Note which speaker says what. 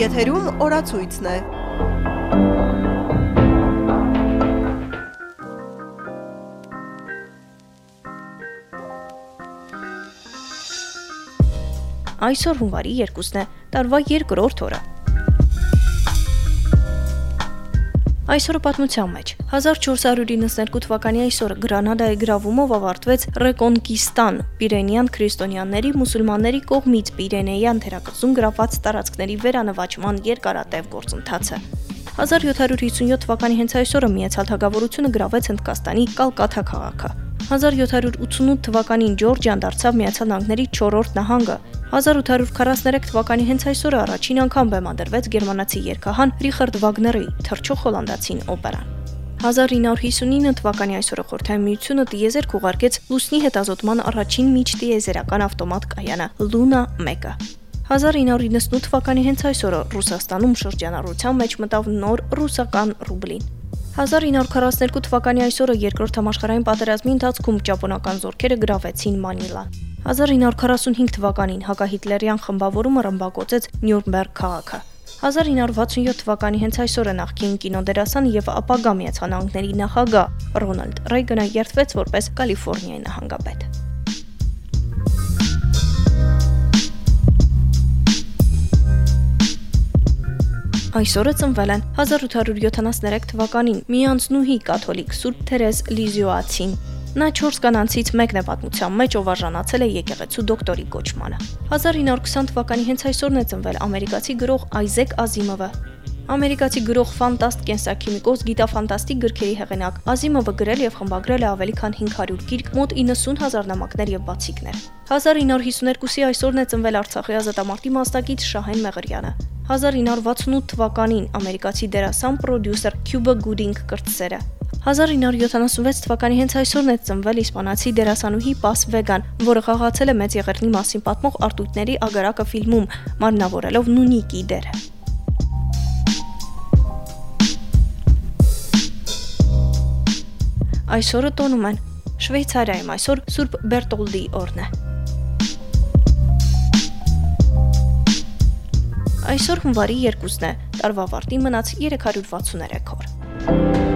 Speaker 1: Եթերում օրացույցն է։
Speaker 2: Այսօր հունվարի 2-ն է, տարվա երկրորդ օրը։ Այսօրը պատմության մեջ. 1492 թվականի այսօրը Գրանադայի գրավումով ավարտվեց Ռեկոնկիստան Պիրենյան քրիստոնյաների մուսուլմանների կողմից Պիրենեյան թերակղզում գրաված տարածքների վերանվաճման երկարատև գործընթացը։ 1757 թվականի հենց այսօրը միացյալ թագավորությունը գրավեց Հնդկաստանի Կալկաթա քաղաքը։ 1788 թվականին Ջորջիան դարձավ Միացյալ Նահանգների 4-րդ նահանգը։ 1843 թվականի հենց այսօրը առաջին անգամ բեմադրվեց գերմանացի երգահան Ռիխարդ Վագների Թռչող հոլանդացին օպերան։ 1959 թվականի այսօրը Խորհրդային Միությունը տիեզերք ուղարկեց լուսնի հետազոտման առաջին միջտիեզերական ավտոմատ կայանը Լունա 1-ը։ 1998 թվականի հենց այսօրը Ռուսաստանում շրջանառության մեջ մտավ նոր ռուսական ռուբլին։ 1942 թվականի այսօրը երկրորդ համաշխարհային պատերազմի ընթացքում ճապոնական զորքերը գրավեցին Մանիլան։ 1945 թվականին հակահիտլերյան խմբավորումը ռմբակոծեց Նյուրնբերգ քաղաքը։ 1967 թվականի հենց այսօրը նախկին կինոդերասան եւ ապագա Միացյալ Նահանգների նախագահ Ռոնալդ Ռեյգանը երթվեց որպես Կալիֆոռնիայի նահանգապետ։ Այսօրը ծնվել են 1873 թվականին Միանձնուհի կաթոլիկ Սուրբ Թերեզ Լիզյուացին։ Նա 4 կանանցից մեկն է պատմության մեջ, ով արժանացել է եկեղեցու դոկտորի կոչմանը։ 1920 թվականի հենց այսօրն է ծնվել ամերիկացի գրող Այզեք Ազիմովը։ Ամերիկացի գրող ֆանտաստ կենսաքիմիկոս գիտաֆանտաստիկ գրքերի հեղինակ Ազիմովը գրել եւ խմբագրել է ավելի քան 500 գիրք, մոտ 90000 նամակներ եւ բացիկներ։ 1952-ի այսօրն է ծնվել Արցախի ազատամարտի մասնակից Շահեն Մեղրյանը։ 1968 թվականին ամերիկացի դերասան պրոդյուսեր Քյուբա Գուդինգ կրտսերը 1976 թվականի հենց այսօրն է ծնվել իսպանացի դերասանուհի Պաս Վեգան, որը խաղացել է մեծ եղերնի մասին պատմող Արտույտների ագարակը ֆիլմում, մարմնավորելով Նունիկի դերը։ Այսօրը տոնում են Շվեյցարիայում այսօր Սուրբ Բերտոլդի օրն է։ Այսօր հունվարի 2-ն է, տարվա վարտի մնաց 363 օր։